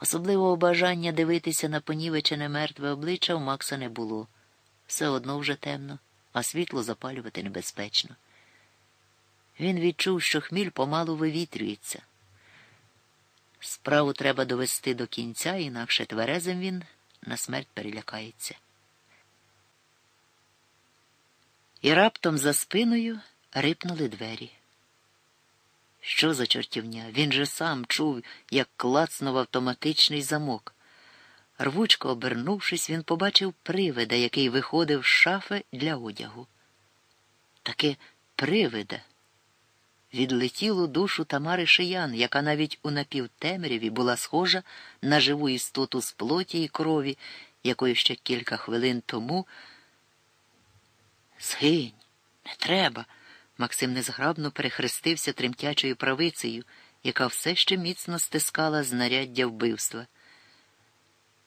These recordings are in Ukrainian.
Особливого бажання дивитися на понівечене мертве обличчя у Макса не було. Все одно вже темно, а світло запалювати небезпечно. Він відчув, що хміль помалу вивітрюється. Справу треба довести до кінця, інакше тверезим він на смерть перелякається. І раптом за спиною рипнули двері. Що за чортівня? Він же сам чув, як клацнув автоматичний замок. Рвучко обернувшись, він побачив привида, який виходив з шафи для одягу. Таке привида відлетіло душу Тамари Шиян, яка навіть у напівтемряві була схожа на живу істоту з плоті і крові, якою ще кілька хвилин тому. Згинь, не треба. Максим незграбно перехрестився тремтячою правицею, яка все ще міцно стискала знаряддя вбивства.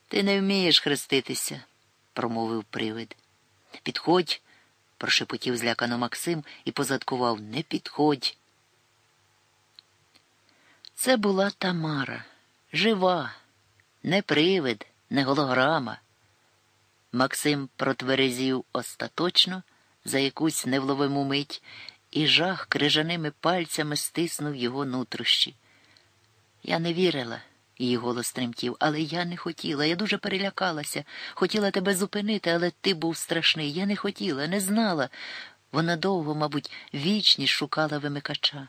Ти не вмієш хреститися, промовив привид. Підходь, прошепотів злякано Максим і позадкував Не підходь. Це була Тамара, жива, не привид, не голограма. Максим протверезів остаточно за якусь невловиму мить, і жах крижаними пальцями стиснув його нутрощі. Я не вірила, її голос тремтів, але я не хотіла, я дуже перелякалася. Хотіла тебе зупинити, але ти був страшний. Я не хотіла, не знала. Вона довго, мабуть, вічність шукала вимикача.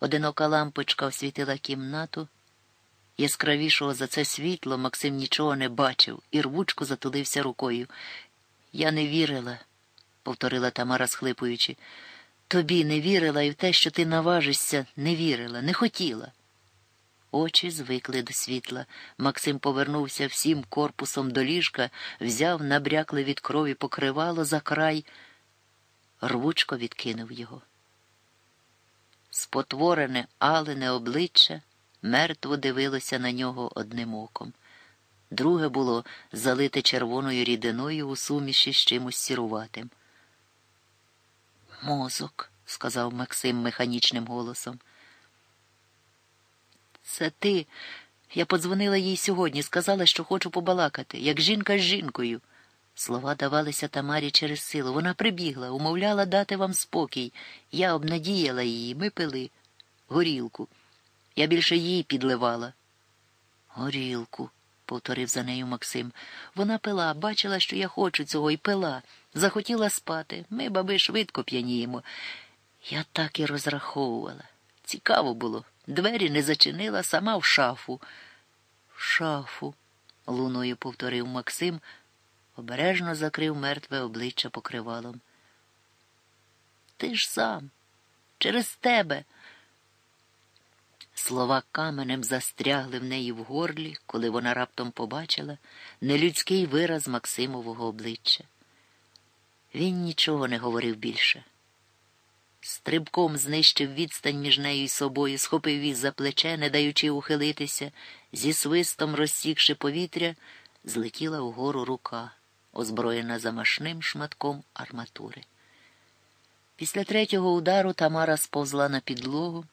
Одинока лампочка освітила кімнату. Яскравішого за це світло Максим нічого не бачив і рвучко затулився рукою. Я не вірила, повторила Тамара, схлипуючи. Тобі не вірила і в те, що ти наважишся, не вірила, не хотіла. Очі звикли до світла. Максим повернувся всім корпусом до ліжка, взяв набрякле від крові покривало за край, рвучко відкинув його. Спотворене, алене обличчя мертво дивилося на нього одним оком. Друге було залите червоною рідиною у суміші з чимось сіруватим. Мозок, сказав Максим механічним голосом. Це ти. Я подзвонила їй сьогодні, сказала, що хочу побалакати, як жінка з жінкою. Слова давалися Тамарі через силу. Вона прибігла, умовляла дати вам спокій. Я обнадіяла її, ми пили горілку. Я більше їй підливала. Горілку, повторив за нею Максим. Вона пила, бачила, що я хочу цього, і пила. Захотіла спати. Ми, баби, швидко п'яніємо. Я так і розраховувала. Цікаво було. Двері не зачинила, сама в шафу. В шафу, луною повторив Максим, обережно закрив мертве обличчя покривалом. Ти ж сам, через тебе. Слова каменем застрягли в неї в горлі, коли вона раптом побачила нелюдський вираз Максимового обличчя. Він нічого не говорив більше. Стрибком знищив відстань між нею і собою, схопив її за плече, не даючи ухилитися, зі свистом розсікши повітря, злетіла вгору рука, озброєна замашним шматком арматури. Після третього удару Тамара сповзла на підлогу,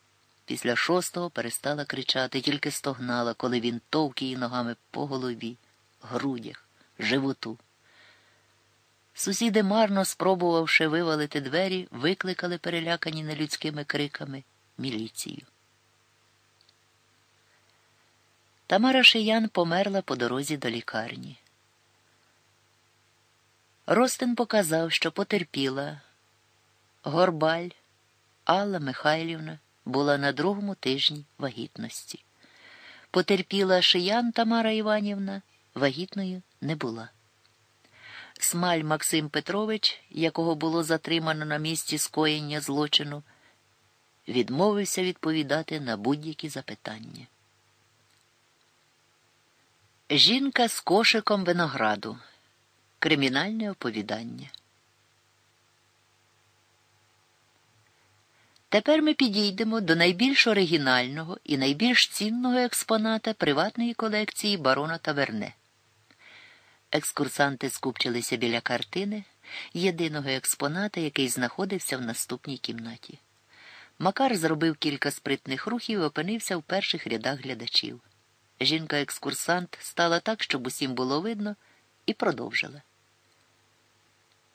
після шостого перестала кричати, тільки стогнала, коли він товк її ногами по голові, грудях, животу. Сусіди, марно спробувавши вивалити двері, викликали перелякані нелюдськими криками міліцію. Тамара Шиян померла по дорозі до лікарні. Ростин показав, що потерпіла. Горбаль Алла Михайлівна була на другому тижні вагітності. Потерпіла шиян Тамара Іванівна, вагітною не була. Смаль Максим Петрович, якого було затримано на місці скоєння злочину, відмовився відповідати на будь-які запитання. Жінка з кошиком винограду. Кримінальне оповідання. Тепер ми підійдемо до найбільш оригінального і найбільш цінного експоната приватної колекції барона Таверне. Екскурсанти скупчилися біля картини, єдиного експоната, який знаходився в наступній кімнаті. Макар зробив кілька спритних рухів і опинився в перших рядах глядачів. Жінка-екскурсант стала так, щоб усім було видно, і продовжила.